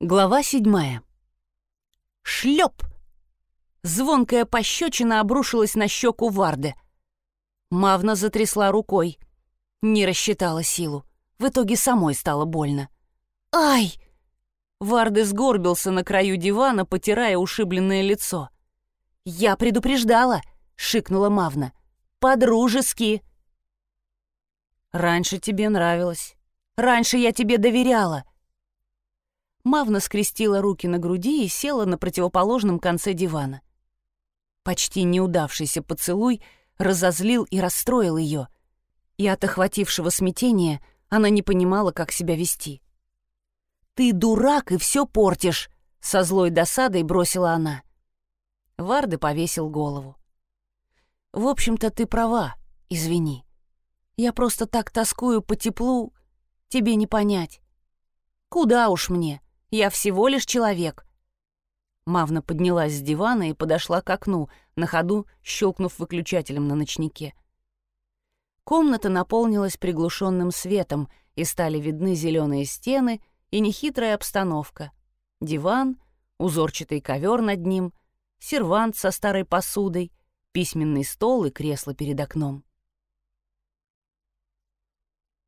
Глава седьмая. Шлеп! Звонкая пощечина обрушилась на щеку Варды. Мавна затрясла рукой. Не рассчитала силу. В итоге самой стало больно. «Ай!» Варды сгорбился на краю дивана, потирая ушибленное лицо. «Я предупреждала!» — шикнула Мавна. «По-дружески!» «Раньше тебе нравилось. Раньше я тебе доверяла!» Мавна скрестила руки на груди и села на противоположном конце дивана. Почти неудавшийся поцелуй разозлил и расстроил ее, и от охватившего смятения она не понимала, как себя вести. «Ты дурак и все портишь!» — со злой досадой бросила она. Варды повесил голову. «В общем-то, ты права, извини. Я просто так тоскую по теплу, тебе не понять. Куда уж мне?» Я всего лишь человек». Мавна поднялась с дивана и подошла к окну, на ходу щелкнув выключателем на ночнике. Комната наполнилась приглушенным светом, и стали видны зеленые стены и нехитрая обстановка. Диван, узорчатый ковер над ним, сервант со старой посудой, письменный стол и кресло перед окном.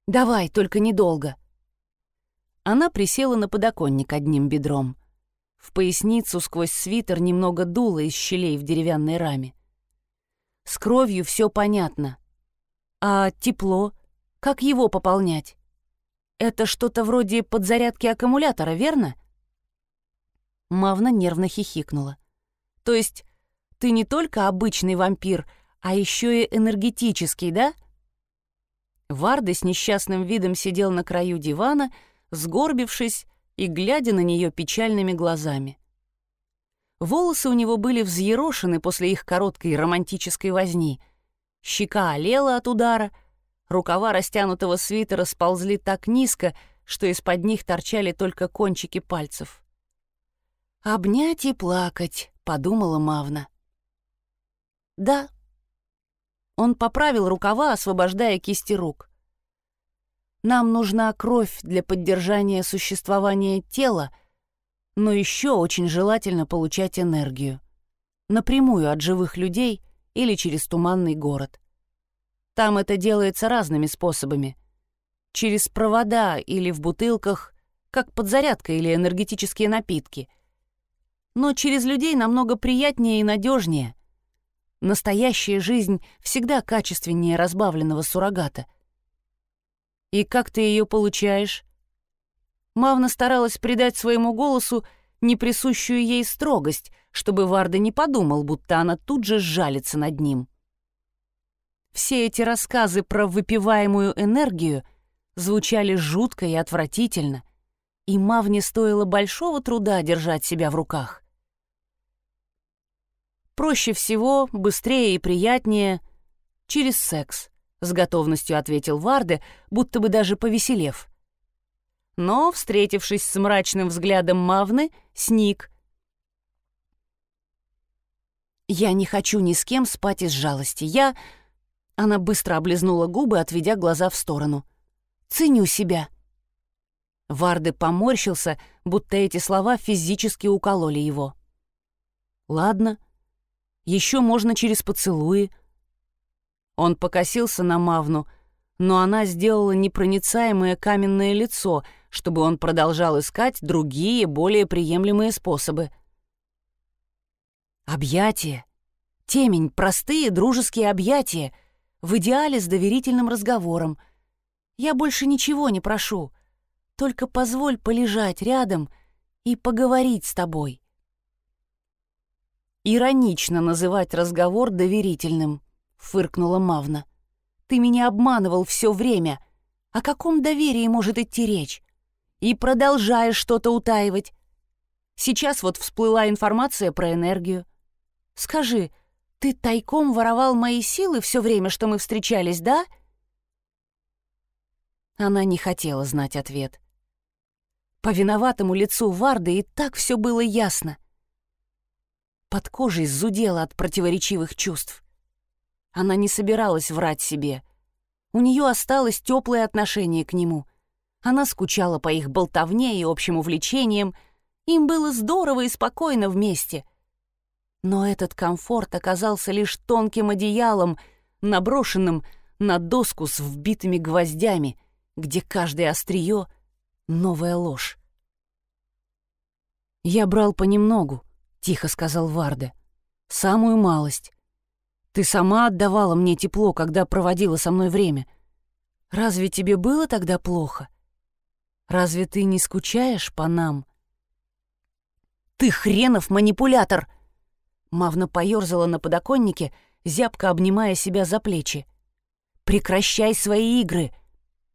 «Давай, только недолго», она присела на подоконник одним бедром. В поясницу сквозь свитер немного дуло из щелей в деревянной раме. С кровью все понятно. А тепло? Как его пополнять? Это что-то вроде подзарядки аккумулятора, верно? Мавна нервно хихикнула. То есть ты не только обычный вампир, а еще и энергетический, да? Варды с несчастным видом сидел на краю дивана, сгорбившись и глядя на нее печальными глазами. Волосы у него были взъерошены после их короткой романтической возни. Щека олела от удара, рукава растянутого свитера сползли так низко, что из-под них торчали только кончики пальцев. «Обнять и плакать», — подумала Мавна. «Да». Он поправил рукава, освобождая кисти рук. Нам нужна кровь для поддержания существования тела, но еще очень желательно получать энергию. Напрямую от живых людей или через туманный город. Там это делается разными способами. Через провода или в бутылках, как подзарядка или энергетические напитки. Но через людей намного приятнее и надежнее. Настоящая жизнь всегда качественнее разбавленного суррогата — «И как ты ее получаешь?» Мавна старалась придать своему голосу неприсущую ей строгость, чтобы Варда не подумал, будто она тут же сжалится над ним. Все эти рассказы про выпиваемую энергию звучали жутко и отвратительно, и Мавне стоило большого труда держать себя в руках. Проще всего, быстрее и приятнее через секс. — с готовностью ответил Варде, будто бы даже повеселев. Но, встретившись с мрачным взглядом Мавны, сник. «Я не хочу ни с кем спать из жалости. Я...» Она быстро облизнула губы, отведя глаза в сторону. «Ценю себя». Варде поморщился, будто эти слова физически укололи его. «Ладно. Еще можно через поцелуи», он покосился на Мавну, но она сделала непроницаемое каменное лицо, чтобы он продолжал искать другие, более приемлемые способы. Объятия. Темень, простые дружеские объятия, в идеале с доверительным разговором. Я больше ничего не прошу, только позволь полежать рядом и поговорить с тобой. Иронично называть разговор доверительным — фыркнула Мавна. «Ты меня обманывал все время. О каком доверии может идти речь? И продолжаешь что-то утаивать. Сейчас вот всплыла информация про энергию. Скажи, ты тайком воровал мои силы все время, что мы встречались, да?» Она не хотела знать ответ. По виноватому лицу Варды и так все было ясно. Под кожей зудело от противоречивых чувств. Она не собиралась врать себе. У нее осталось теплое отношение к нему. Она скучала по их болтовне и общим увлечениям, Им было здорово и спокойно вместе. Но этот комфорт оказался лишь тонким одеялом, наброшенным на доску с вбитыми гвоздями, где каждое острие — новая ложь. «Я брал понемногу», — тихо сказал Варде. «Самую малость. Ты сама отдавала мне тепло, когда проводила со мной время. Разве тебе было тогда плохо? Разве ты не скучаешь по нам?» «Ты хренов манипулятор!» Мавна поёрзала на подоконнике, зябко обнимая себя за плечи. «Прекращай свои игры!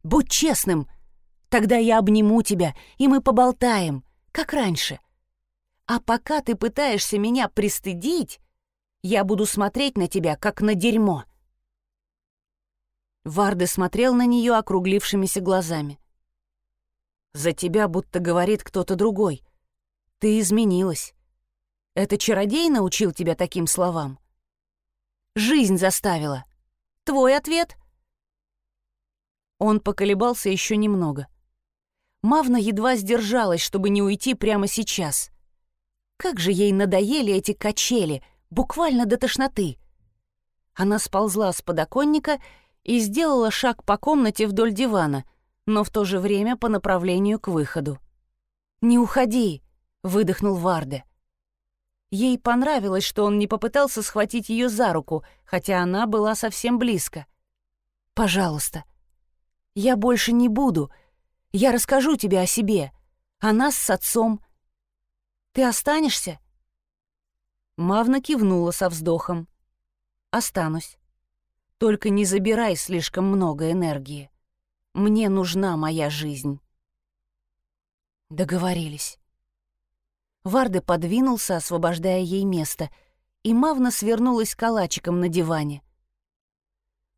Будь честным! Тогда я обниму тебя, и мы поболтаем, как раньше. А пока ты пытаешься меня пристыдить, я буду смотреть на тебя, как на дерьмо». Варды смотрел на нее округлившимися глазами. «За тебя будто говорит кто-то другой. Ты изменилась. Это чародей научил тебя таким словам? Жизнь заставила. Твой ответ?» Он поколебался еще немного. Мавна едва сдержалась, чтобы не уйти прямо сейчас. Как же ей надоели эти качели — буквально до тошноты. Она сползла с подоконника и сделала шаг по комнате вдоль дивана, но в то же время по направлению к выходу. «Не уходи!» — выдохнул Варде. Ей понравилось, что он не попытался схватить ее за руку, хотя она была совсем близко. «Пожалуйста. Я больше не буду. Я расскажу тебе о себе, о нас с отцом. Ты останешься?» Мавна кивнула со вздохом. «Останусь. Только не забирай слишком много энергии. Мне нужна моя жизнь». Договорились. Варде подвинулся, освобождая ей место, и Мавна свернулась калачиком на диване.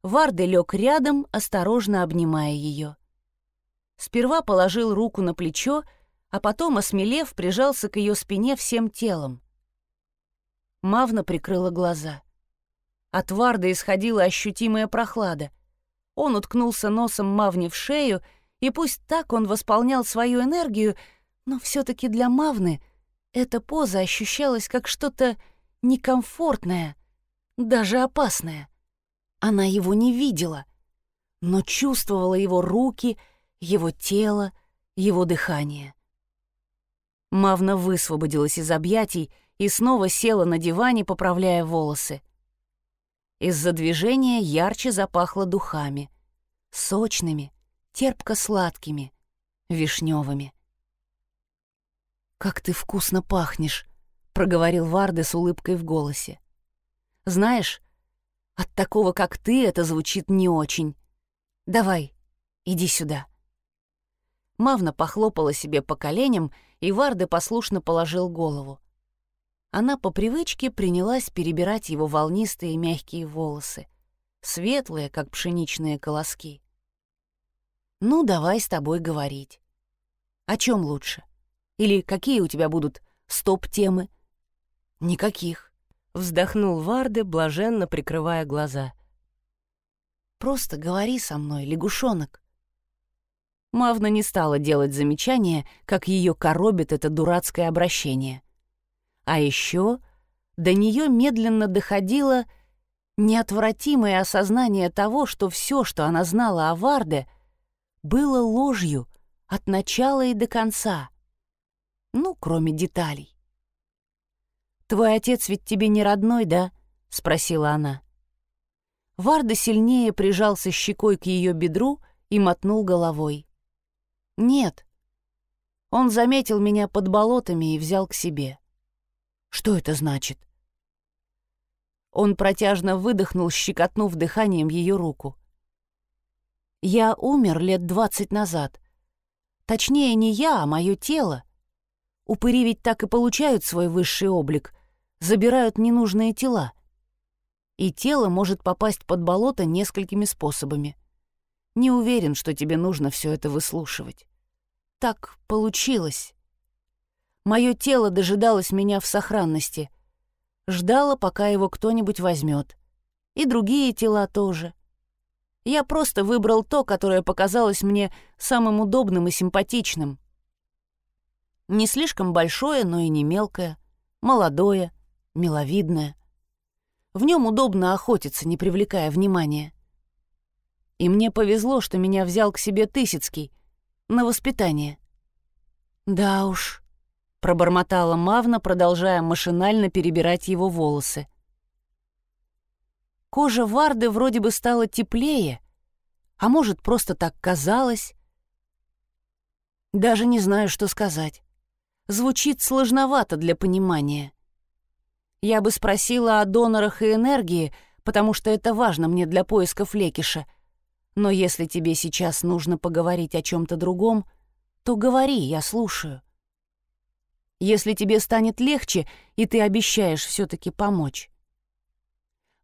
Варде лег рядом, осторожно обнимая ее. Сперва положил руку на плечо, а потом, осмелев, прижался к ее спине всем телом. Мавна прикрыла глаза. От Варда исходила ощутимая прохлада. Он уткнулся носом Мавне в шею, и пусть так он восполнял свою энергию, но все таки для Мавны эта поза ощущалась как что-то некомфортное, даже опасное. Она его не видела, но чувствовала его руки, его тело, его дыхание. Мавна высвободилась из объятий и снова села на диване, поправляя волосы. Из-за движения ярче запахло духами. Сочными, терпко-сладкими, вишневыми. «Как ты вкусно пахнешь!» — проговорил Варде с улыбкой в голосе. «Знаешь, от такого, как ты, это звучит не очень. Давай, иди сюда». Мавна похлопала себе по коленям, и Варде послушно положил голову она по привычке принялась перебирать его волнистые мягкие волосы, светлые, как пшеничные колоски. «Ну, давай с тобой говорить. О чем лучше? Или какие у тебя будут стоп-темы?» «Никаких», — вздохнул Варде, блаженно прикрывая глаза. «Просто говори со мной, лягушонок». Мавна не стала делать замечания, как ее коробит это дурацкое обращение. А еще до нее медленно доходило неотвратимое осознание того, что все, что она знала о Варде, было ложью от начала и до конца. Ну, кроме деталей. «Твой отец ведь тебе не родной, да?» — спросила она. Варда сильнее прижался щекой к ее бедру и мотнул головой. «Нет». Он заметил меня под болотами и взял к себе. Что это значит? Он протяжно выдохнул, щекотнув дыханием ее руку. Я умер лет двадцать назад. Точнее, не я, а мое тело. Упыри ведь так и получают свой высший облик, забирают ненужные тела. И тело может попасть под болото несколькими способами. Не уверен, что тебе нужно все это выслушивать. Так получилось. Мое тело дожидалось меня в сохранности. Ждало, пока его кто-нибудь возьмет. И другие тела тоже. Я просто выбрал то, которое показалось мне самым удобным и симпатичным. Не слишком большое, но и не мелкое, молодое, миловидное. В нем удобно охотиться, не привлекая внимания. И мне повезло, что меня взял к себе Тысяцкий на воспитание. Да уж, пробормотала Мавна, продолжая машинально перебирать его волосы. Кожа Варды вроде бы стала теплее, а может, просто так казалось. Даже не знаю, что сказать. Звучит сложновато для понимания. Я бы спросила о донорах и энергии, потому что это важно мне для поиска Флекиша. Но если тебе сейчас нужно поговорить о чем-то другом, то говори, я слушаю. Если тебе станет легче, и ты обещаешь все-таки помочь.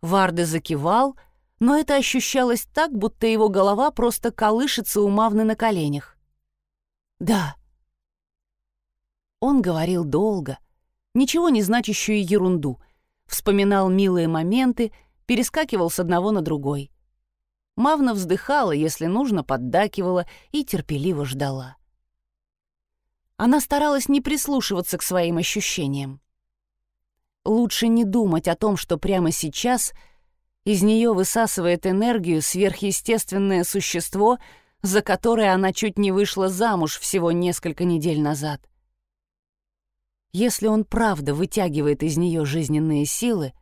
Варды закивал, но это ощущалось так, будто его голова просто колышется у Мавны на коленях. «Да». Он говорил долго, ничего не значащую ерунду, вспоминал милые моменты, перескакивал с одного на другой. Мавна вздыхала, если нужно, поддакивала и терпеливо ждала. Она старалась не прислушиваться к своим ощущениям. Лучше не думать о том, что прямо сейчас из нее высасывает энергию сверхъестественное существо, за которое она чуть не вышла замуж всего несколько недель назад. Если он правда вытягивает из нее жизненные силы,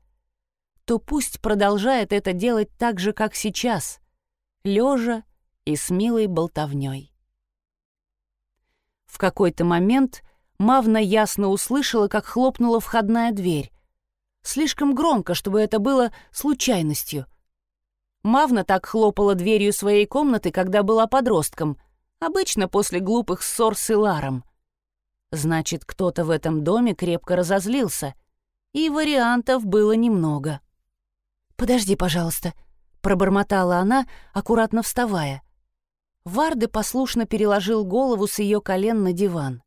то пусть продолжает это делать так же, как сейчас, лежа и с милой болтовней. В какой-то момент Мавна ясно услышала, как хлопнула входная дверь. Слишком громко, чтобы это было случайностью. Мавна так хлопала дверью своей комнаты, когда была подростком, обычно после глупых ссор с Иларом. Значит, кто-то в этом доме крепко разозлился, и вариантов было немного. «Подожди, пожалуйста», — пробормотала она, аккуратно вставая. Варды послушно переложил голову с ее колен на диван.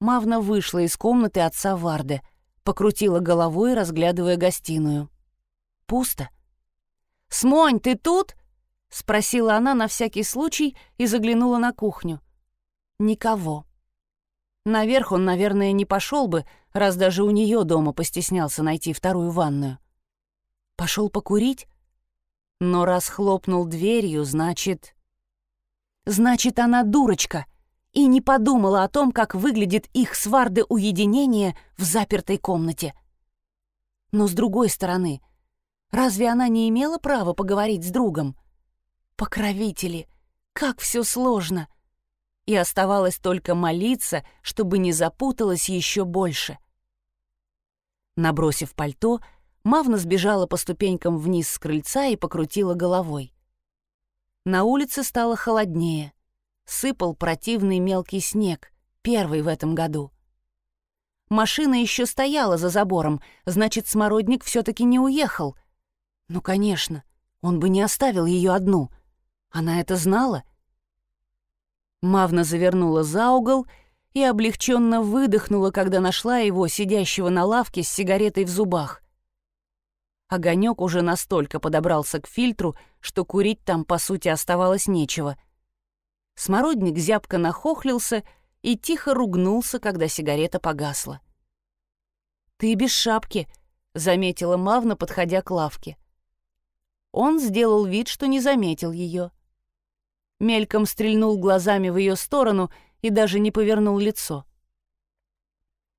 Мавна вышла из комнаты отца Варды, покрутила головой, разглядывая гостиную. Пусто. «Смонь, ты тут?» — спросила она на всякий случай и заглянула на кухню. Никого. Наверх он, наверное, не пошел бы, раз даже у нее дома постеснялся найти вторую ванную. Пошел покурить? Но раз хлопнул дверью, значит... Значит, она дурочка и не подумала о том, как выглядит их сварды уединение в запертой комнате. Но с другой стороны, разве она не имела права поговорить с другом? Покровители, как все сложно! И оставалось только молиться, чтобы не запуталась еще больше. Набросив пальто, Мавна сбежала по ступенькам вниз с крыльца и покрутила головой. На улице стало холоднее — сыпал противный мелкий снег, первый в этом году. Машина еще стояла за забором, значит, смородник все-таки не уехал. Ну, конечно, он бы не оставил ее одну. Она это знала. Мавна завернула за угол и облегченно выдохнула, когда нашла его, сидящего на лавке с сигаретой в зубах. Огонек уже настолько подобрался к фильтру, что курить там, по сути, оставалось нечего — Смородник зябко нахохлился и тихо ругнулся, когда сигарета погасла. «Ты без шапки», — заметила Мавна, подходя к лавке. Он сделал вид, что не заметил ее. Мельком стрельнул глазами в ее сторону и даже не повернул лицо.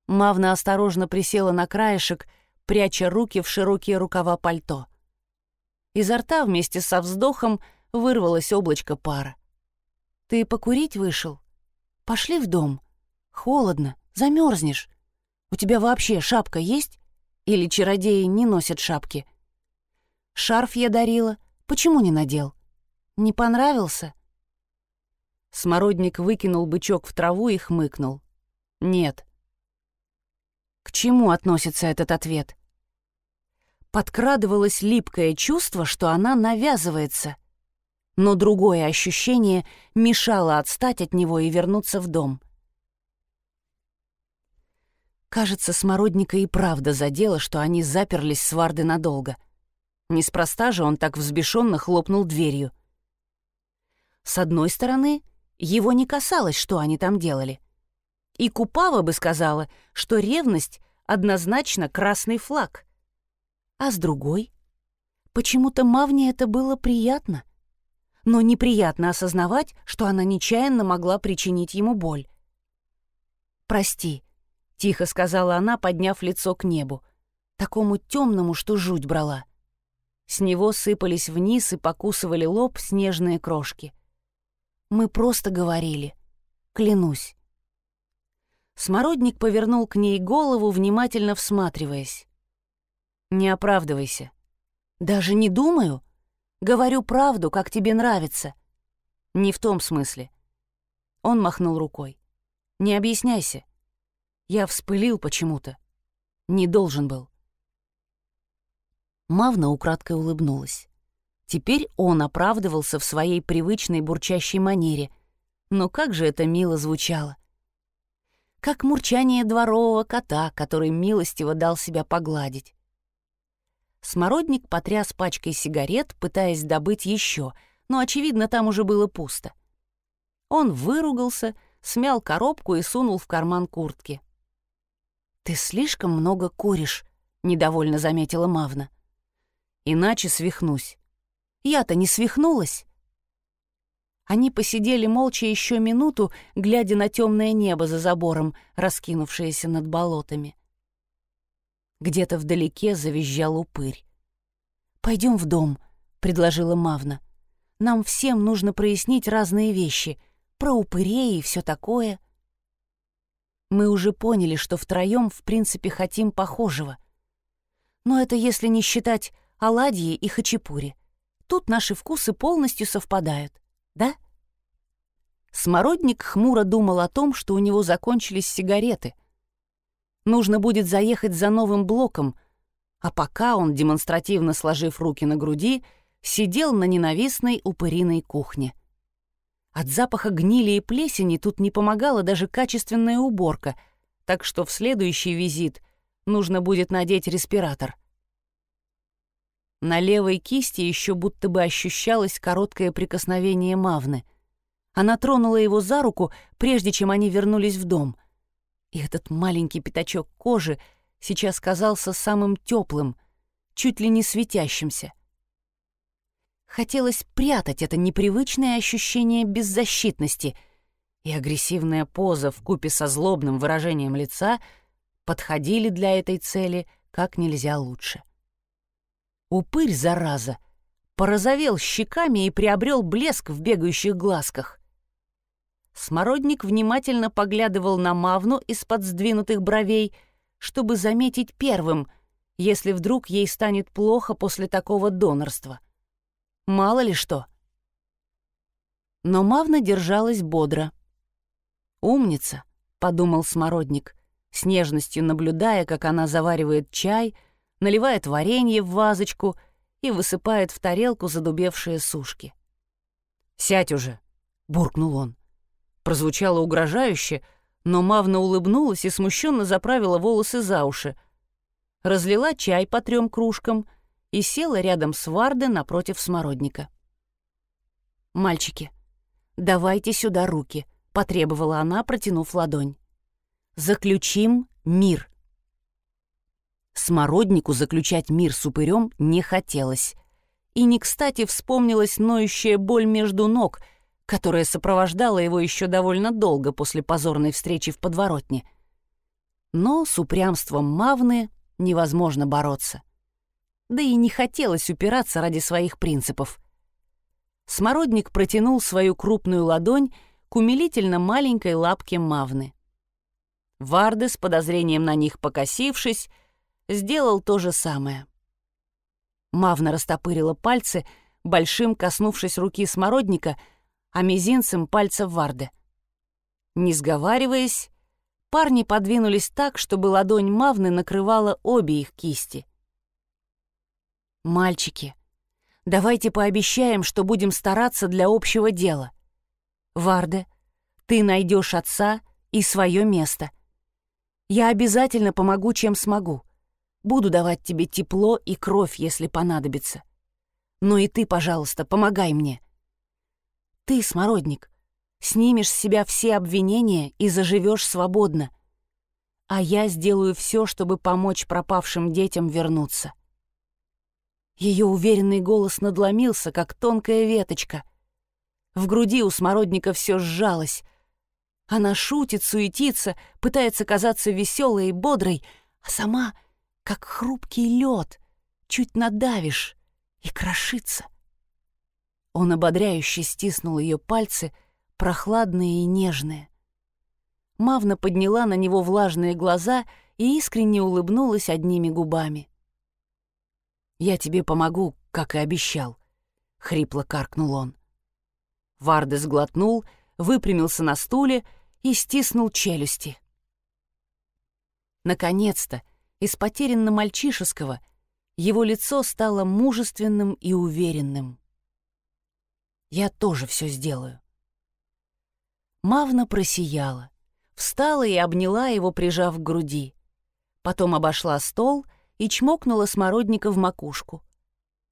Мавна осторожно присела на краешек, пряча руки в широкие рукава пальто. Изо рта вместе со вздохом вырвалось облачко пара. Ты покурить вышел? Пошли в дом. Холодно, замерзнешь. У тебя вообще шапка есть? Или чародеи не носят шапки? Шарф я дарила. Почему не надел? Не понравился? Смородник выкинул бычок в траву и хмыкнул. Нет. К чему относится этот ответ? Подкрадывалось липкое чувство, что она навязывается — но другое ощущение мешало отстать от него и вернуться в дом. Кажется, Смородника и правда задело, что они заперлись с Варды надолго. Неспроста же он так взбешенно хлопнул дверью. С одной стороны, его не касалось, что они там делали. И Купава бы сказала, что ревность однозначно красный флаг. А с другой, почему-то Мавне это было приятно. Но неприятно осознавать, что она нечаянно могла причинить ему боль. «Прости», — тихо сказала она, подняв лицо к небу, такому темному, что жуть брала. С него сыпались вниз и покусывали лоб снежные крошки. «Мы просто говорили. Клянусь». Смородник повернул к ней голову, внимательно всматриваясь. «Не оправдывайся. Даже не думаю. Говорю правду, как тебе нравится. Не в том смысле». Он махнул рукой. «Не объясняйся. Я вспылил почему-то. Не должен был». Мавна украдкой улыбнулась. Теперь он оправдывался в своей привычной бурчащей манере. Но как же это мило звучало как мурчание дворового кота, который милостиво дал себя погладить. Смородник потряс пачкой сигарет, пытаясь добыть еще, но, очевидно, там уже было пусто. Он выругался, смял коробку и сунул в карман куртки. «Ты слишком много куришь», — недовольно заметила Мавна. «Иначе свихнусь». «Я-то не свихнулась». Они посидели молча еще минуту, глядя на темное небо за забором, раскинувшееся над болотами. Где-то вдалеке завизжал упырь. «Пойдем в дом», — предложила Мавна. «Нам всем нужно прояснить разные вещи, про упырей и все такое». Мы уже поняли, что втроем, в принципе, хотим похожего. Но это если не считать оладьи и хачапури. Тут наши вкусы полностью совпадают да?» Смородник хмуро думал о том, что у него закончились сигареты. Нужно будет заехать за новым блоком, а пока он, демонстративно сложив руки на груди, сидел на ненавистной упыриной кухне. От запаха гнили и плесени тут не помогала даже качественная уборка, так что в следующий визит нужно будет надеть респиратор. На левой кисти еще будто бы ощущалось короткое прикосновение Мавны. Она тронула его за руку, прежде чем они вернулись в дом. И этот маленький пятачок кожи сейчас казался самым теплым, чуть ли не светящимся. Хотелось прятать это непривычное ощущение беззащитности, и агрессивная поза в купе со злобным выражением лица подходили для этой цели как нельзя лучше. — Упырь, зараза, порозовел щеками и приобрел блеск в бегающих глазках. Смородник внимательно поглядывал на Мавну из-под сдвинутых бровей, чтобы заметить первым, если вдруг ей станет плохо после такого донорства. Мало ли что. Но Мавна держалась бодро. «Умница», — подумал Смородник, с нежностью наблюдая, как она заваривает чай — наливает варенье в вазочку и высыпает в тарелку задубевшие сушки. «Сядь уже!» — буркнул он. Прозвучало угрожающе, но Мавна улыбнулась и смущенно заправила волосы за уши. Разлила чай по трем кружкам и села рядом с Варде напротив смородника. «Мальчики, давайте сюда руки», — потребовала она, протянув ладонь. «Заключим мир». Смороднику заключать мир с упырем не хотелось. И не кстати вспомнилась ноющая боль между ног, которая сопровождала его еще довольно долго после позорной встречи в подворотне. Но с упрямством Мавны невозможно бороться. Да и не хотелось упираться ради своих принципов. Смородник протянул свою крупную ладонь к умилительно маленькой лапке Мавны. Варды, с подозрением на них покосившись, сделал то же самое. Мавна растопырила пальцы, большим коснувшись руки смородника, а мизинцем пальца Варды. Не сговариваясь, парни подвинулись так, чтобы ладонь Мавны накрывала обе их кисти. «Мальчики, давайте пообещаем, что будем стараться для общего дела. Варде, ты найдешь отца и свое место. Я обязательно помогу, чем смогу. Буду давать тебе тепло и кровь, если понадобится. Но и ты, пожалуйста, помогай мне. Ты, Смородник, Снимешь с себя все обвинения и заживешь свободно. А я сделаю все, чтобы помочь пропавшим детям вернуться. Ее уверенный голос надломился, как тонкая веточка. В груди у смородника все сжалось. Она шутит, суетится, пытается казаться веселой и бодрой, а сама, как хрупкий лед, чуть надавишь и крошится. Он ободряюще стиснул ее пальцы, прохладные и нежные. Мавна подняла на него влажные глаза и искренне улыбнулась одними губами. «Я тебе помогу, как и обещал», — хрипло каркнул он. Варде сглотнул, выпрямился на стуле и стиснул челюсти. Наконец-то, из потерянно-мальчишеского, его лицо стало мужественным и уверенным. «Я тоже все сделаю». Мавна просияла, встала и обняла его, прижав к груди. Потом обошла стол и чмокнула смородника в макушку.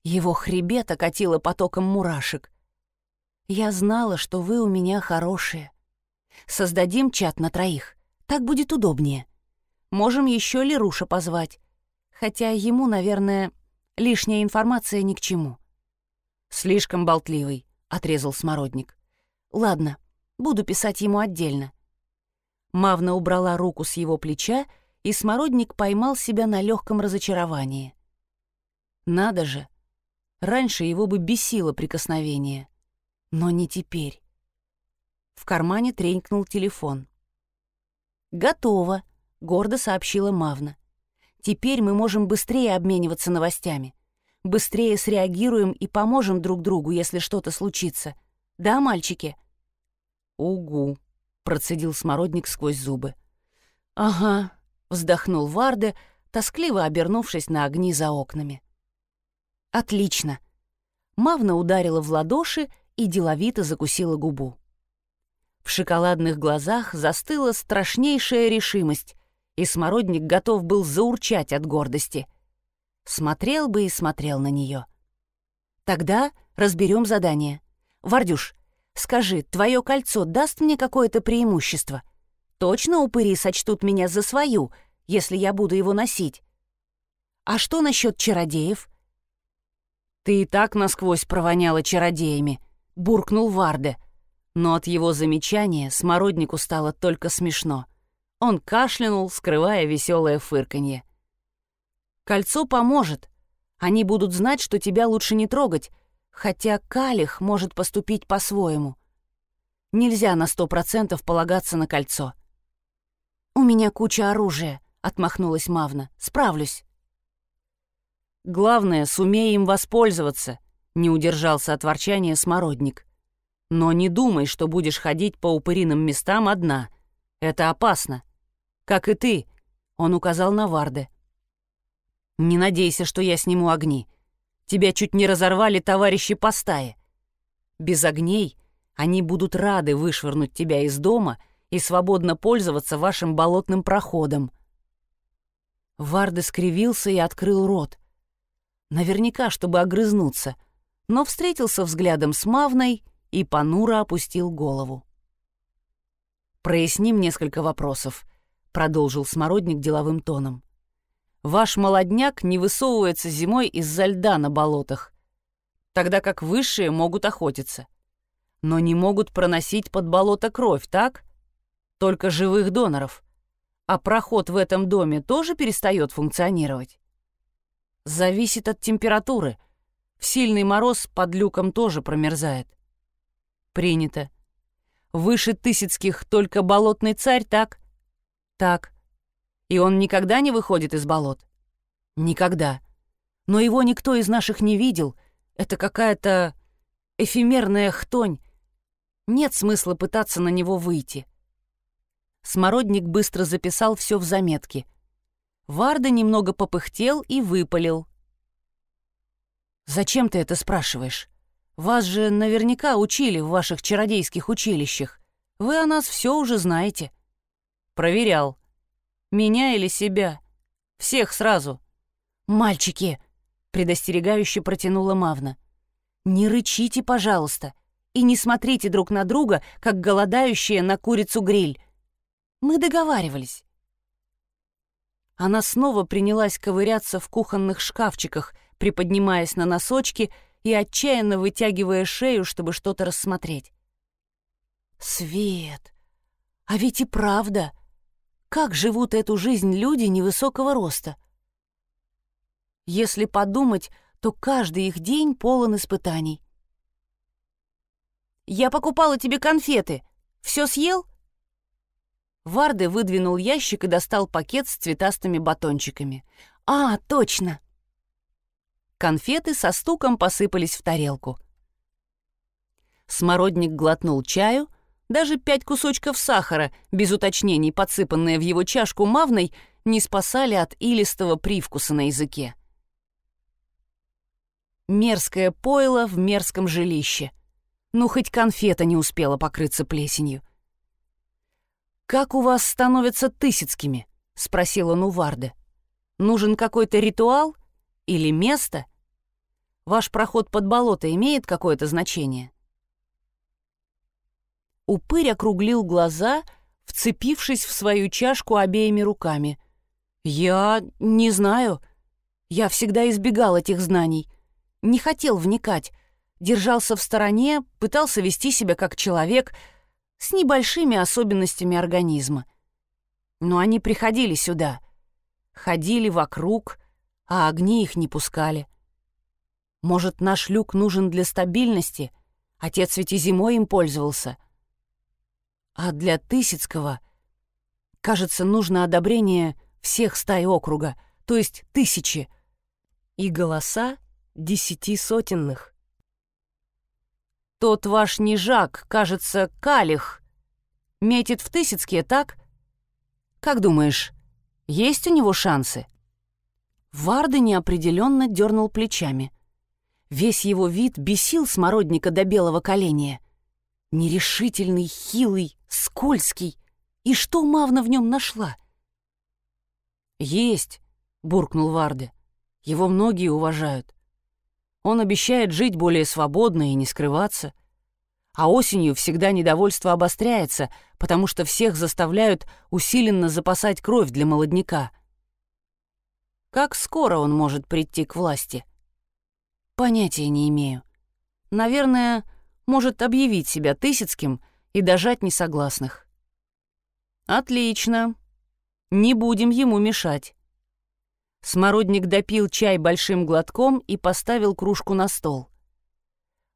Его хребет окатило потоком мурашек. «Я знала, что вы у меня хорошие. Создадим чат на троих. Так будет удобнее. Можем еще Леруша позвать. Хотя ему, наверное, лишняя информация ни к чему». «Слишком болтливый», — отрезал Смородник. «Ладно, буду писать ему отдельно». Мавна убрала руку с его плеча и смородник поймал себя на легком разочаровании. Надо же! Раньше его бы бесило прикосновение. Но не теперь. В кармане тренькнул телефон. «Готово», — гордо сообщила Мавна. «Теперь мы можем быстрее обмениваться новостями. Быстрее среагируем и поможем друг другу, если что-то случится. Да, мальчики?» «Угу», — процедил смородник сквозь зубы. «Ага», вздохнул Варде, тоскливо обернувшись на огни за окнами. «Отлично!» Мавна ударила в ладоши и деловито закусила губу. В шоколадных глазах застыла страшнейшая решимость, и смородник готов был заурчать от гордости. Смотрел бы и смотрел на нее. «Тогда разберем задание. Вардюш, скажи, твое кольцо даст мне какое-то преимущество?» Точно упыри сочтут меня за свою, если я буду его носить? А что насчет чародеев? Ты и так насквозь провоняла чародеями, буркнул Варде. Но от его замечания смороднику стало только смешно. Он кашлянул, скрывая веселое фырканье. «Кольцо поможет. Они будут знать, что тебя лучше не трогать, хотя Калих может поступить по-своему. Нельзя на сто процентов полагаться на кольцо. «У меня куча оружия», — отмахнулась Мавна. «Справлюсь». «Главное, сумей им воспользоваться», — не удержался от ворчания смородник. «Но не думай, что будешь ходить по упыриным местам одна. Это опасно. Как и ты», — он указал на Варде. «Не надейся, что я сниму огни. Тебя чуть не разорвали товарищи по стае. Без огней они будут рады вышвырнуть тебя из дома — и свободно пользоваться вашим болотным проходом». Варда скривился и открыл рот. Наверняка, чтобы огрызнуться, но встретился взглядом с Мавной и понуро опустил голову. «Проясним несколько вопросов», — продолжил Смородник деловым тоном. «Ваш молодняк не высовывается зимой из-за льда на болотах, тогда как высшие могут охотиться. Но не могут проносить под болото кровь, так? только живых доноров. А проход в этом доме тоже перестает функционировать? Зависит от температуры. В сильный мороз под люком тоже промерзает. Принято. Выше Тысяцких только болотный царь, так? Так. И он никогда не выходит из болот? Никогда. Но его никто из наших не видел. Это какая-то эфемерная хтонь. Нет смысла пытаться на него выйти. Смородник быстро записал все в заметки. Варда немного попыхтел и выпалил. «Зачем ты это спрашиваешь? Вас же наверняка учили в ваших чародейских училищах. Вы о нас все уже знаете». «Проверял. Меня или себя? Всех сразу». «Мальчики!» — предостерегающе протянула Мавна. «Не рычите, пожалуйста. И не смотрите друг на друга, как голодающие на курицу гриль. Мы договаривались. Она снова принялась ковыряться в кухонных шкафчиках, приподнимаясь на носочки и отчаянно вытягивая шею, чтобы что-то рассмотреть. Свет! А ведь и правда! Как живут эту жизнь люди невысокого роста? Если подумать, то каждый их день полон испытаний. «Я покупала тебе конфеты. Все съел?» Варды выдвинул ящик и достал пакет с цветастыми батончиками. «А, точно!» Конфеты со стуком посыпались в тарелку. Смородник глотнул чаю, даже пять кусочков сахара, без уточнений подсыпанные в его чашку мавной, не спасали от илистого привкуса на языке. Мерзкое пойло в мерзком жилище. Ну, хоть конфета не успела покрыться плесенью. «Как у вас становятся тысяцкими?» — спросил он у Варды. «Нужен какой-то ритуал? Или место? Ваш проход под болото имеет какое-то значение?» Упырь округлил глаза, вцепившись в свою чашку обеими руками. «Я не знаю. Я всегда избегал этих знаний. Не хотел вникать. Держался в стороне, пытался вести себя как человек — с небольшими особенностями организма. Но они приходили сюда, ходили вокруг, а огни их не пускали. Может, наш люк нужен для стабильности? Отец ведь и зимой им пользовался. А для Тысяцкого, кажется, нужно одобрение всех стай округа, то есть тысячи, и голоса десяти сотенных. Тот ваш нежак, кажется, Калих, метит в Тысяцке, так? Как думаешь, есть у него шансы?» Варда неопределенно дернул плечами. Весь его вид бесил смородника до белого коленя. Нерешительный, хилый, скользкий. И что Мавна в нем нашла? «Есть», — буркнул Варде. «Его многие уважают. Он обещает жить более свободно и не скрываться. А осенью всегда недовольство обостряется, потому что всех заставляют усиленно запасать кровь для молодняка. Как скоро он может прийти к власти? Понятия не имею. Наверное, может объявить себя Тысяцким и дожать несогласных. Отлично. Не будем ему мешать. Смородник допил чай большим глотком и поставил кружку на стол.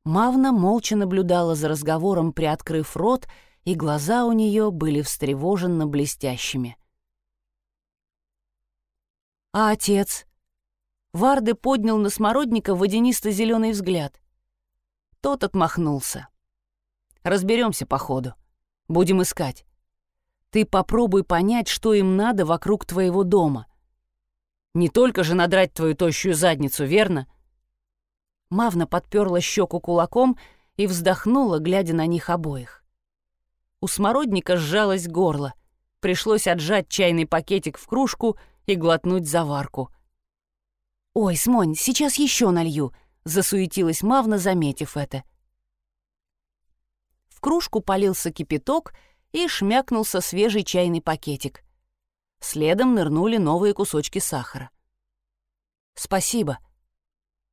Мавна молча наблюдала за разговором, приоткрыв рот, и глаза у нее были встревоженно блестящими. «А отец?» Варды поднял на Смородника водянисто-зеленый взгляд. Тот отмахнулся. «Разберемся по ходу. Будем искать. Ты попробуй понять, что им надо вокруг твоего дома. Не только же надрать твою тощую задницу, верно?» Мавна подперла щеку кулаком и вздохнула, глядя на них обоих. У смородника сжалось горло. Пришлось отжать чайный пакетик в кружку и глотнуть заварку. «Ой, Смонь, сейчас еще налью», — засуетилась Мавна, заметив это. В кружку полился кипяток и шмякнулся свежий чайный пакетик. Следом нырнули новые кусочки сахара. «Спасибо».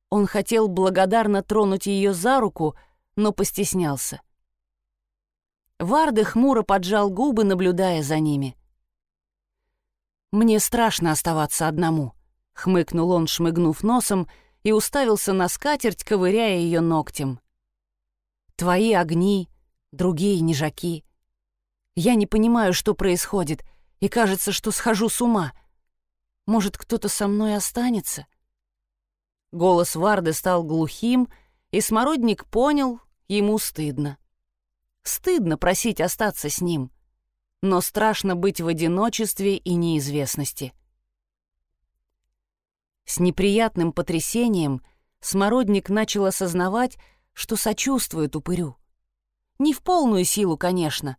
Он хотел благодарно тронуть ее за руку, но постеснялся. Варды хмуро поджал губы, наблюдая за ними. «Мне страшно оставаться одному», — хмыкнул он, шмыгнув носом, и уставился на скатерть, ковыряя ее ногтем. «Твои огни, другие нежаки. Я не понимаю, что происходит, и кажется, что схожу с ума. Может, кто-то со мной останется? Голос Варды стал глухим, и Смородник понял, ему стыдно. Стыдно просить остаться с ним, но страшно быть в одиночестве и неизвестности. С неприятным потрясением Смородник начал осознавать, что сочувствует упырю. Не в полную силу, конечно,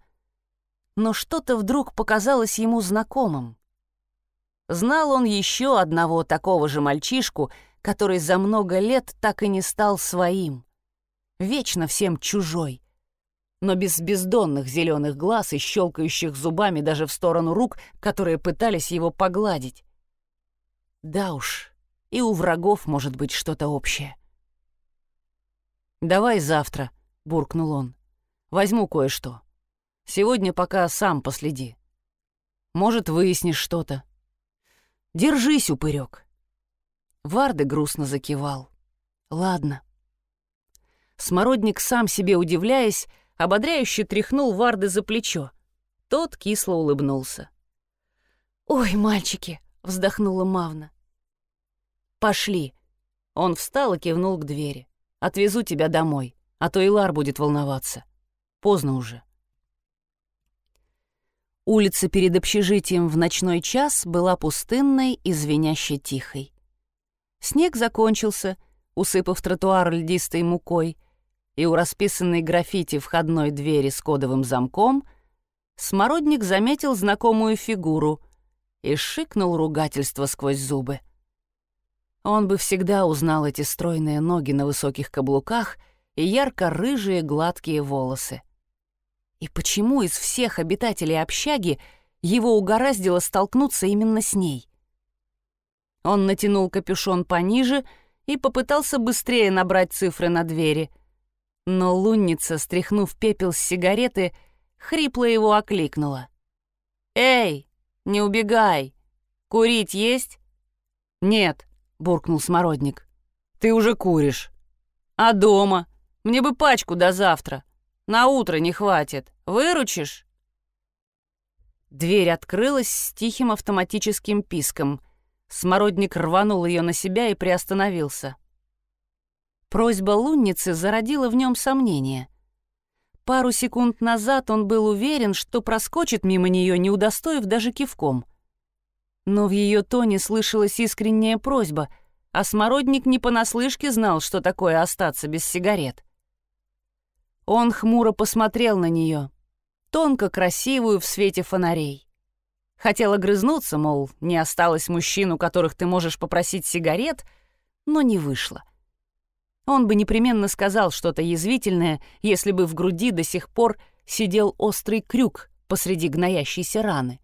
но что-то вдруг показалось ему знакомым. Знал он еще одного такого же мальчишку, который за много лет так и не стал своим. вечно всем чужой, но без бездонных зеленых глаз и щелкающих зубами даже в сторону рук, которые пытались его погладить. Да уж, и у врагов может быть что-то общее. «Давай завтра», — буркнул он. «Возьму кое-что. Сегодня пока сам последи. Может, выяснишь что-то. Держись, упырек. Варды грустно закивал. Ладно. Смородник, сам себе удивляясь, ободряюще тряхнул Варды за плечо. Тот кисло улыбнулся. «Ой, мальчики!» — вздохнула Мавна. «Пошли!» Он встал и кивнул к двери. «Отвезу тебя домой, а то Илар будет волноваться. Поздно уже». Улица перед общежитием в ночной час была пустынной и звеняще тихой. Снег закончился, усыпав тротуар льдистой мукой, и у расписанной граффити входной двери с кодовым замком Смородник заметил знакомую фигуру и шикнул ругательство сквозь зубы. Он бы всегда узнал эти стройные ноги на высоких каблуках и ярко-рыжие гладкие волосы. И почему из всех обитателей общаги его угораздило столкнуться именно с ней? Он натянул капюшон пониже и попытался быстрее набрать цифры на двери. Но лунница, стряхнув пепел с сигареты, хрипло его окликнула. «Эй, не убегай! Курить есть?» «Нет», — буркнул Смородник. «Ты уже куришь. А дома? Мне бы пачку до завтра. На утро не хватит. Выручишь?» Дверь открылась с тихим автоматическим писком. Смородник рванул ее на себя и приостановился. Просьба лунницы зародила в нем сомнение. Пару секунд назад он был уверен, что проскочит мимо нее, не удостоив даже кивком. Но в ее тоне слышалась искренняя просьба, а Смородник не понаслышке знал, что такое остаться без сигарет. Он хмуро посмотрел на нее, тонко красивую в свете фонарей. Хотел огрызнуться, мол, не осталось мужчин, у которых ты можешь попросить сигарет, но не вышло. Он бы непременно сказал что-то язвительное, если бы в груди до сих пор сидел острый крюк посреди гноящейся раны.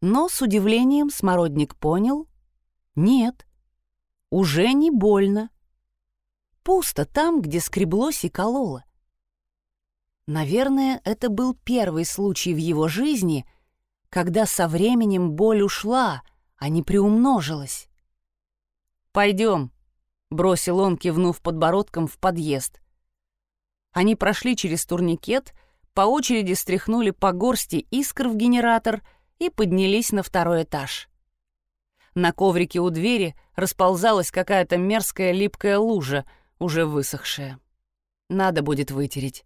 Но с удивлением Смородник понял — нет, уже не больно. Пусто там, где скреблось и кололо. Наверное, это был первый случай в его жизни, когда со временем боль ушла, а не приумножилась. «Пойдем», — бросил он, кивнув подбородком в подъезд. Они прошли через турникет, по очереди стряхнули по горсти искр в генератор и поднялись на второй этаж. На коврике у двери расползалась какая-то мерзкая липкая лужа — уже высохшая. Надо будет вытереть.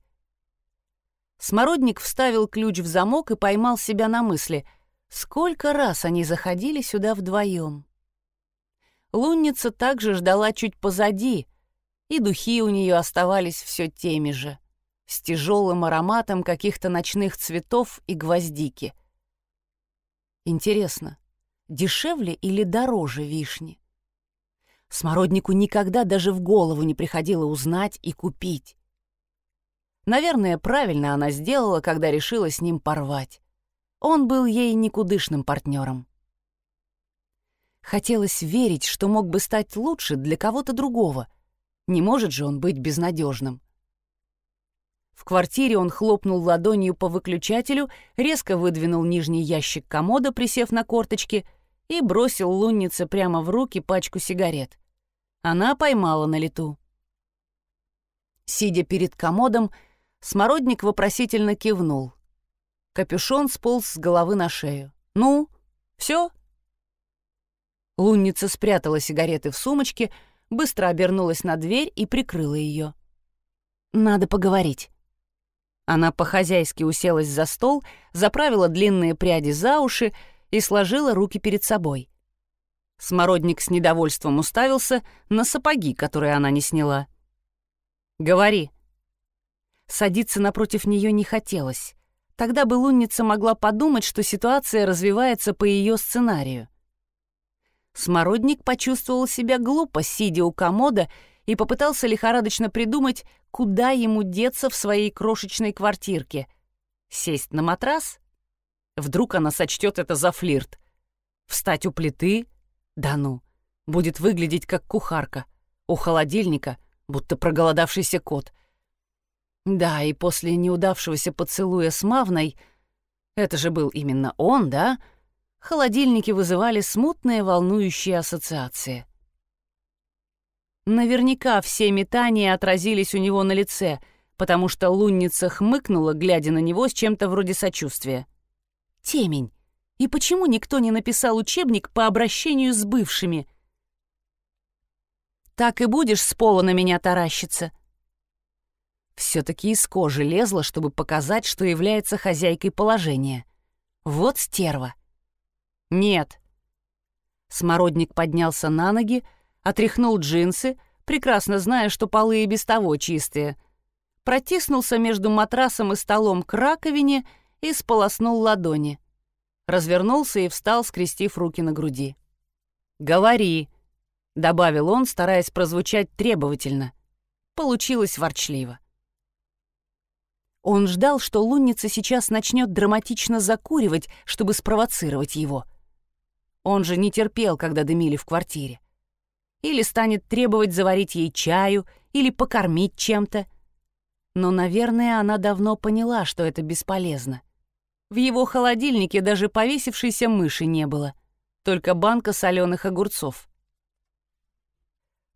Смородник вставил ключ в замок и поймал себя на мысли, сколько раз они заходили сюда вдвоем. Лунница также ждала чуть позади, и духи у нее оставались все теми же, с тяжелым ароматом каких-то ночных цветов и гвоздики. Интересно, дешевле или дороже вишни? Смороднику никогда даже в голову не приходило узнать и купить. Наверное, правильно она сделала, когда решила с ним порвать. Он был ей никудышным партнером. Хотелось верить, что мог бы стать лучше для кого-то другого. Не может же он быть безнадежным. В квартире он хлопнул ладонью по выключателю, резко выдвинул нижний ящик комода, присев на корточки, и бросил луннице прямо в руки пачку сигарет. Она поймала на лету. Сидя перед комодом, Смородник вопросительно кивнул. Капюшон сполз с головы на шею. «Ну, все?» Лунница спрятала сигареты в сумочке, быстро обернулась на дверь и прикрыла ее. «Надо поговорить». Она по-хозяйски уселась за стол, заправила длинные пряди за уши и сложила руки перед собой. Смородник с недовольством уставился на сапоги, которые она не сняла. «Говори». Садиться напротив нее не хотелось. Тогда бы лунница могла подумать, что ситуация развивается по ее сценарию. Смородник почувствовал себя глупо, сидя у комода и попытался лихорадочно придумать, куда ему деться в своей крошечной квартирке. Сесть на матрас? Вдруг она сочтет это за флирт. Встать у плиты? Да ну, будет выглядеть как кухарка. У холодильника, будто проголодавшийся кот. Да, и после неудавшегося поцелуя с Мавной, это же был именно он, да? Холодильники вызывали смутные волнующие ассоциации. Наверняка все метания отразились у него на лице, потому что лунница хмыкнула, глядя на него с чем-то вроде сочувствия. Темень. И почему никто не написал учебник по обращению с бывшими? Так и будешь с пола на меня таращиться. Все-таки из кожи лезла, чтобы показать, что является хозяйкой положения. Вот стерва. Нет. Смородник поднялся на ноги, отряхнул джинсы, прекрасно зная, что полы и без того чистые, протиснулся между матрасом и столом к раковине и сполоснул ладони. Развернулся и встал, скрестив руки на груди. «Говори», — добавил он, стараясь прозвучать требовательно. Получилось ворчливо. Он ждал, что лунница сейчас начнет драматично закуривать, чтобы спровоцировать его. Он же не терпел, когда дымили в квартире или станет требовать заварить ей чаю, или покормить чем-то. Но, наверное, она давно поняла, что это бесполезно. В его холодильнике даже повесившейся мыши не было, только банка соленых огурцов.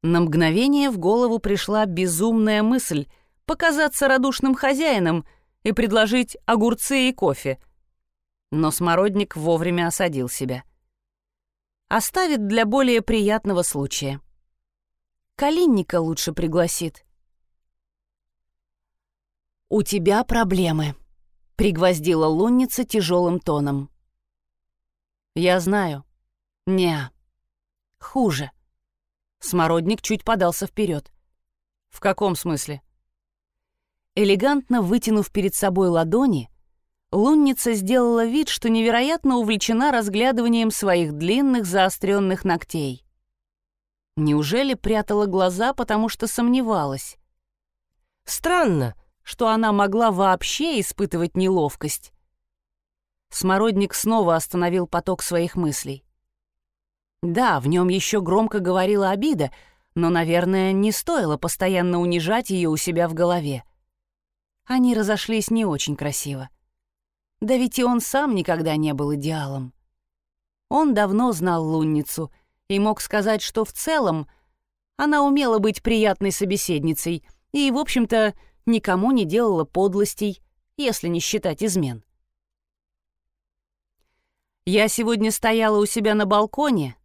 На мгновение в голову пришла безумная мысль показаться радушным хозяином и предложить огурцы и кофе. Но смородник вовремя осадил себя оставит для более приятного случая. Калинника лучше пригласит. «У тебя проблемы», — пригвоздила лунница тяжелым тоном. «Я знаю. Не. Хуже». Смородник чуть подался вперед. «В каком смысле?» Элегантно вытянув перед собой ладони, Лунница сделала вид, что невероятно увлечена разглядыванием своих длинных заостренных ногтей. Неужели прятала глаза, потому что сомневалась? Странно, что она могла вообще испытывать неловкость. Смородник снова остановил поток своих мыслей. Да, в нем еще громко говорила обида, но, наверное, не стоило постоянно унижать ее у себя в голове. Они разошлись не очень красиво. Да ведь и он сам никогда не был идеалом. Он давно знал лунницу и мог сказать, что в целом она умела быть приятной собеседницей и, в общем-то, никому не делала подлостей, если не считать измен. Я сегодня стояла у себя на балконе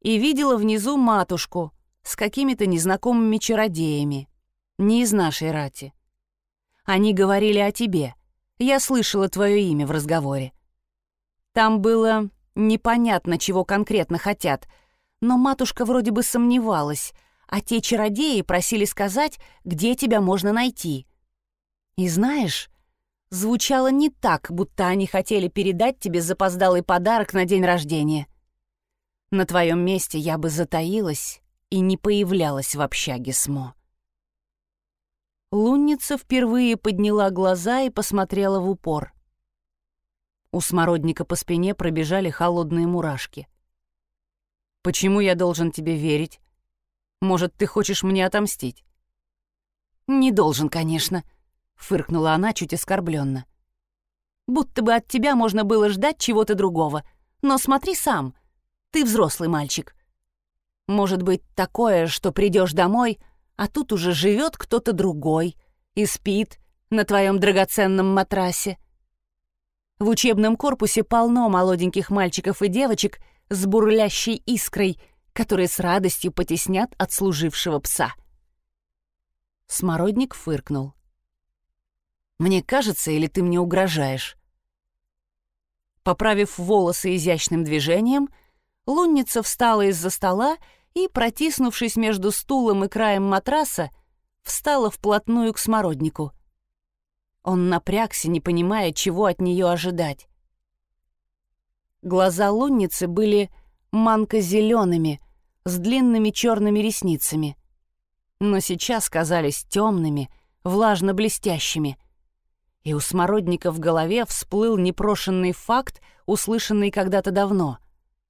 и видела внизу матушку с какими-то незнакомыми чародеями, не из нашей рати. Они говорили о тебе. Я слышала твое имя в разговоре. Там было непонятно, чего конкретно хотят, но матушка вроде бы сомневалась, а те чародеи просили сказать, где тебя можно найти. И знаешь, звучало не так, будто они хотели передать тебе запоздалый подарок на день рождения. На твоем месте я бы затаилась и не появлялась в общаге СМО. Лунница впервые подняла глаза и посмотрела в упор. У смородника по спине пробежали холодные мурашки. «Почему я должен тебе верить? Может, ты хочешь мне отомстить?» «Не должен, конечно», — фыркнула она чуть оскорбленно. «Будто бы от тебя можно было ждать чего-то другого. Но смотри сам, ты взрослый мальчик. Может быть такое, что придешь домой, а тут уже живет кто-то другой и спит на твоем драгоценном матрасе. В учебном корпусе полно молоденьких мальчиков и девочек с бурлящей искрой, которые с радостью потеснят отслужившего пса. Смородник фыркнул. «Мне кажется, или ты мне угрожаешь?» Поправив волосы изящным движением, лунница встала из-за стола и, протиснувшись между стулом и краем матраса, встала вплотную к смороднику. Он напрягся, не понимая, чего от нее ожидать. Глаза лунницы были манко-зелеными, с длинными черными ресницами. но сейчас казались темными, влажно-блестящими. И у смородника в голове всплыл непрошенный факт, услышанный когда-то давно,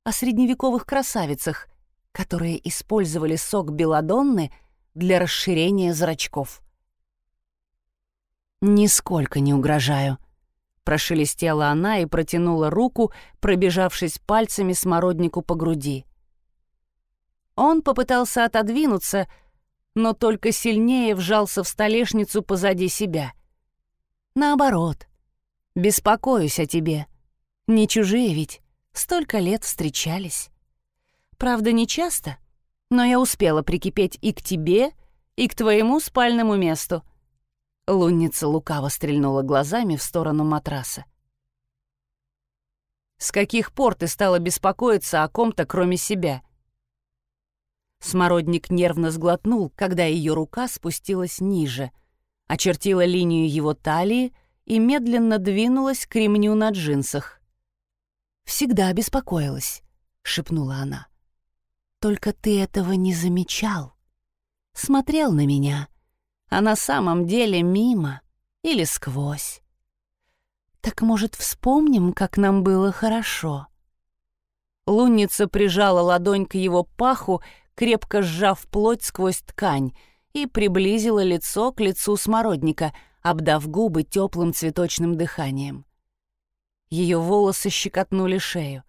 о средневековых красавицах, которые использовали сок белладонны для расширения зрачков. «Нисколько не угрожаю», — прошелестела она и протянула руку, пробежавшись пальцами смороднику по груди. Он попытался отодвинуться, но только сильнее вжался в столешницу позади себя. «Наоборот, беспокоюсь о тебе. Не чужие ведь, столько лет встречались. Правда, не часто, но я успела прикипеть и к тебе, и к твоему спальному месту. Лунница лукаво стрельнула глазами в сторону матраса. «С каких пор ты стала беспокоиться о ком-то, кроме себя?» Смородник нервно сглотнул, когда ее рука спустилась ниже, очертила линию его талии и медленно двинулась к ремню на джинсах. «Всегда беспокоилась», — шепнула она. «Только ты этого не замечал. Смотрел на меня» а на самом деле мимо или сквозь. Так, может, вспомним, как нам было хорошо?» Лунница прижала ладонь к его паху, крепко сжав плоть сквозь ткань, и приблизила лицо к лицу смородника, обдав губы теплым цветочным дыханием. Ее волосы щекотнули шею.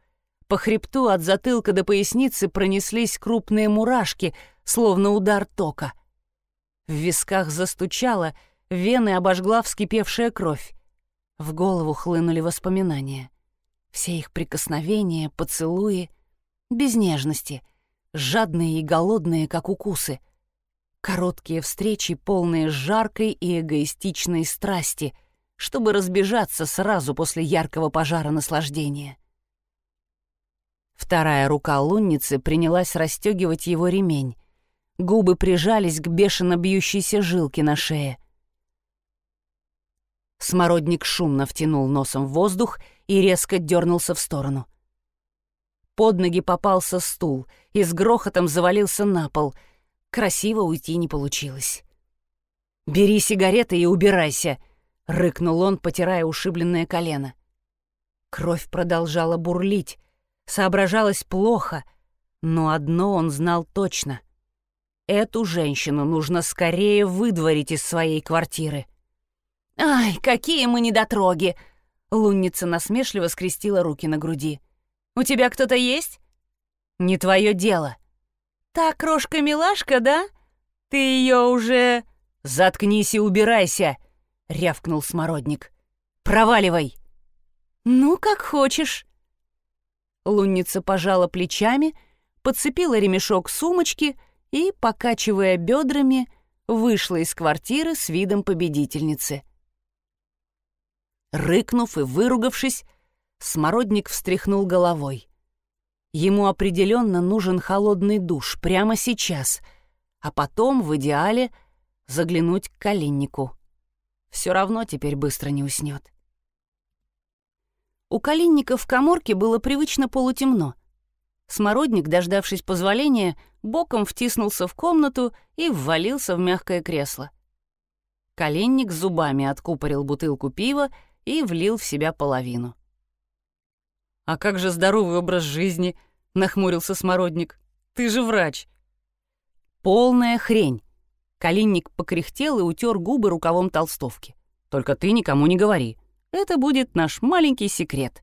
По хребту от затылка до поясницы пронеслись крупные мурашки, словно удар тока. В висках застучало, вены обожгла вскипевшая кровь. В голову хлынули воспоминания. Все их прикосновения, поцелуи, без нежности, жадные и голодные, как укусы. Короткие встречи, полные жаркой и эгоистичной страсти, чтобы разбежаться сразу после яркого пожара наслаждения. Вторая рука лунницы принялась расстегивать его ремень, Губы прижались к бешено бьющейся жилке на шее. Смородник шумно втянул носом в воздух и резко дернулся в сторону. Под ноги попался стул и с грохотом завалился на пол. Красиво уйти не получилось. «Бери сигареты и убирайся!» — рыкнул он, потирая ушибленное колено. Кровь продолжала бурлить, соображалась плохо, но одно он знал точно — Эту женщину нужно скорее выдворить из своей квартиры. «Ай, какие мы недотроги!» Лунница насмешливо скрестила руки на груди. «У тебя кто-то есть?» «Не твое дело». «Та крошка-милашка, да? Ты ее уже...» «Заткнись и убирайся!» — рявкнул смородник. «Проваливай!» «Ну, как хочешь». Лунница пожала плечами, подцепила ремешок сумочки — и, покачивая бедрами, вышла из квартиры с видом победительницы. Рыкнув и выругавшись, Смородник встряхнул головой. Ему определенно нужен холодный душ прямо сейчас, а потом, в идеале, заглянуть к Калиннику. Все равно теперь быстро не уснет. У Калинника в коморке было привычно полутемно. Смородник, дождавшись позволения, боком втиснулся в комнату и ввалился в мягкое кресло. Коленник зубами откупорил бутылку пива и влил в себя половину. «А как же здоровый образ жизни?» — нахмурился Смородник. «Ты же врач». «Полная хрень!» Калинник покряхтел и утер губы рукавом толстовки. «Только ты никому не говори. Это будет наш маленький секрет».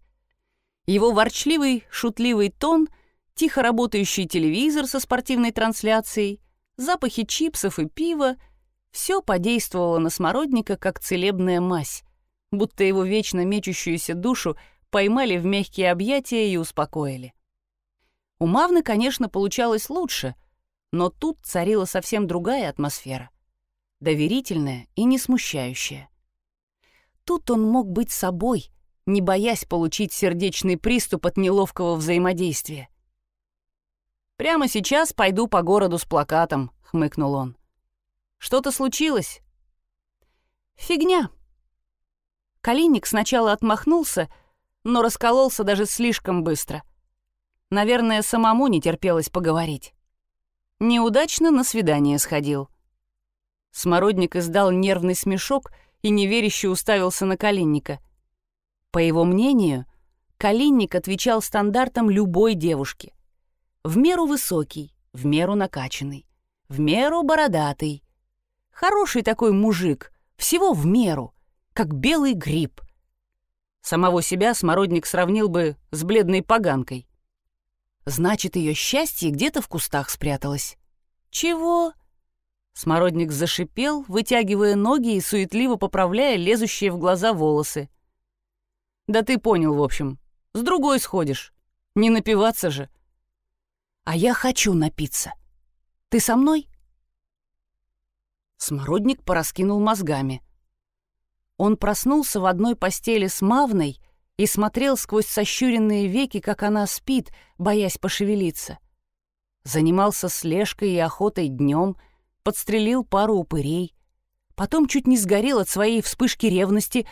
Его ворчливый, шутливый тон — тихо работающий телевизор со спортивной трансляцией, запахи чипсов и пива — все подействовало на смородника как целебная мазь, будто его вечно мечущуюся душу поймали в мягкие объятия и успокоили. У Мавны, конечно, получалось лучше, но тут царила совсем другая атмосфера, доверительная и не смущающая. Тут он мог быть собой, не боясь получить сердечный приступ от неловкого взаимодействия. «Прямо сейчас пойду по городу с плакатом», — хмыкнул он. «Что-то случилось?» «Фигня». Калинник сначала отмахнулся, но раскололся даже слишком быстро. Наверное, самому не терпелось поговорить. Неудачно на свидание сходил. Смородник издал нервный смешок и неверяще уставился на Калинника. По его мнению, Калинник отвечал стандартам любой девушки. В меру высокий, в меру накачанный, в меру бородатый. Хороший такой мужик, всего в меру, как белый гриб. Самого себя Смородник сравнил бы с бледной поганкой. Значит, ее счастье где-то в кустах спряталось. Чего? Смородник зашипел, вытягивая ноги и суетливо поправляя лезущие в глаза волосы. «Да ты понял, в общем. С другой сходишь. Не напиваться же». «А я хочу напиться. Ты со мной?» Смородник пораскинул мозгами. Он проснулся в одной постели с Мавной и смотрел сквозь сощуренные веки, как она спит, боясь пошевелиться. Занимался слежкой и охотой днем — подстрелил пару упырей, потом чуть не сгорел от своей вспышки ревности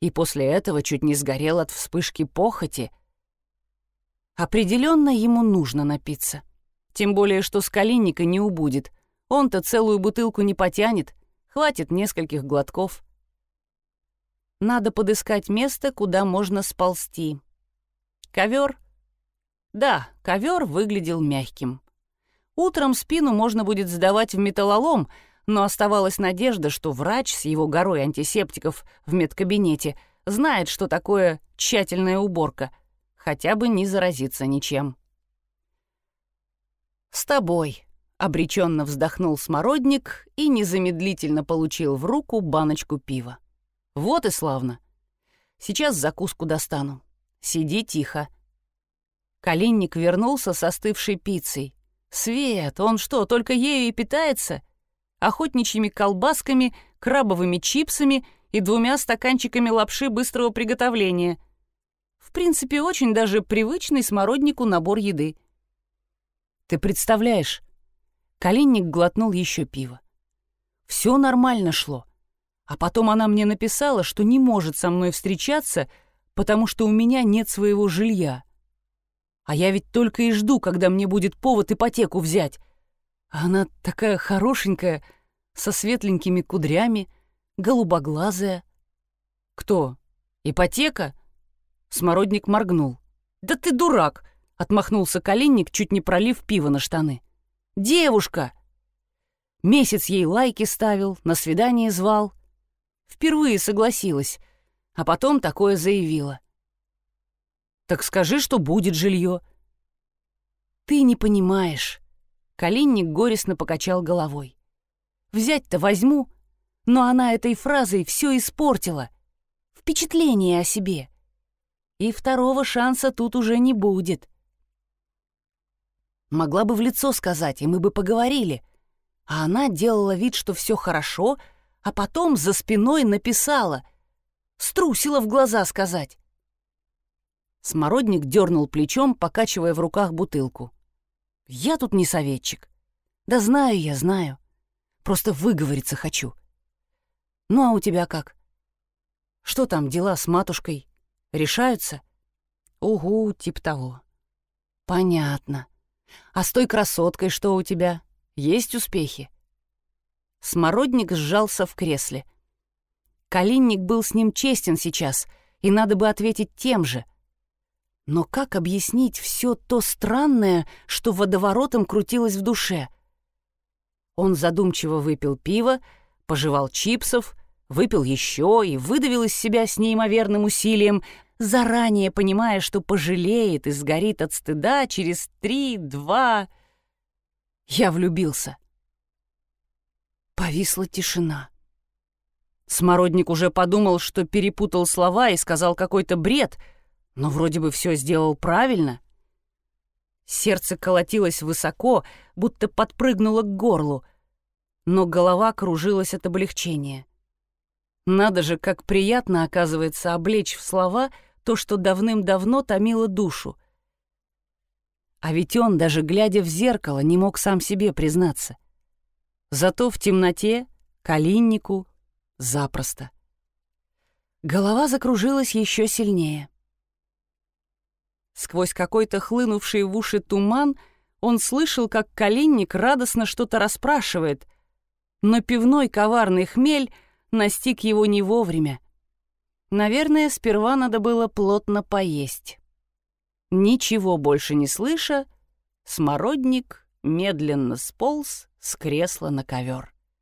и после этого чуть не сгорел от вспышки похоти. Определенно ему нужно напиться. Тем более, что с Калинника не убудет. Он-то целую бутылку не потянет, хватит нескольких глотков. Надо подыскать место, куда можно сползти. Ковер? Да, ковер выглядел мягким. Утром спину можно будет сдавать в металлолом, но оставалась надежда, что врач с его горой антисептиков в медкабинете знает, что такое тщательная уборка, хотя бы не заразиться ничем. «С тобой», — обреченно вздохнул смородник и незамедлительно получил в руку баночку пива. «Вот и славно. Сейчас закуску достану. Сиди тихо». Калинник вернулся с остывшей пиццей. Свет, он что, только ею и питается? Охотничьими колбасками, крабовыми чипсами и двумя стаканчиками лапши быстрого приготовления. В принципе, очень даже привычный смороднику набор еды. Ты представляешь? Калинник глотнул еще пиво. Все нормально шло. А потом она мне написала, что не может со мной встречаться, потому что у меня нет своего жилья. А я ведь только и жду, когда мне будет повод ипотеку взять. А она такая хорошенькая, со светленькими кудрями, голубоглазая. Кто? Ипотека? Смородник моргнул. Да ты дурак! Отмахнулся коленник, чуть не пролив пиво на штаны. Девушка! Месяц ей лайки ставил, на свидание звал. Впервые согласилась, а потом такое заявила. Так скажи, что будет жилье. Ты не понимаешь. Калинник горестно покачал головой. Взять-то возьму, но она этой фразой все испортила. Впечатление о себе. И второго шанса тут уже не будет. Могла бы в лицо сказать, и мы бы поговорили. А она делала вид, что все хорошо, а потом за спиной написала. Струсила в глаза сказать. Смородник дернул плечом, покачивая в руках бутылку. «Я тут не советчик. Да знаю я, знаю. Просто выговориться хочу. Ну а у тебя как? Что там дела с матушкой? Решаются?» «Угу, тип того». «Понятно. А с той красоткой что у тебя? Есть успехи?» Смородник сжался в кресле. Калинник был с ним честен сейчас, и надо бы ответить тем же — но как объяснить все то странное, что водоворотом крутилось в душе? Он задумчиво выпил пиво, пожевал чипсов, выпил еще и выдавил из себя с неимоверным усилием, заранее понимая, что пожалеет и сгорит от стыда через три, два... Я влюбился. Повисла тишина. Смородник уже подумал, что перепутал слова и сказал какой-то бред — но вроде бы все сделал правильно. Сердце колотилось высоко, будто подпрыгнуло к горлу, но голова кружилась от облегчения. Надо же, как приятно, оказывается, облечь в слова то, что давным-давно томило душу. А ведь он, даже глядя в зеркало, не мог сам себе признаться. Зато в темноте, калиннику, запросто. Голова закружилась еще сильнее. Сквозь какой-то хлынувший в уши туман он слышал, как Калинник радостно что-то расспрашивает. Но пивной коварный хмель настиг его не вовремя. Наверное, сперва надо было плотно поесть. Ничего больше не слыша, смородник медленно сполз с кресла на ковер.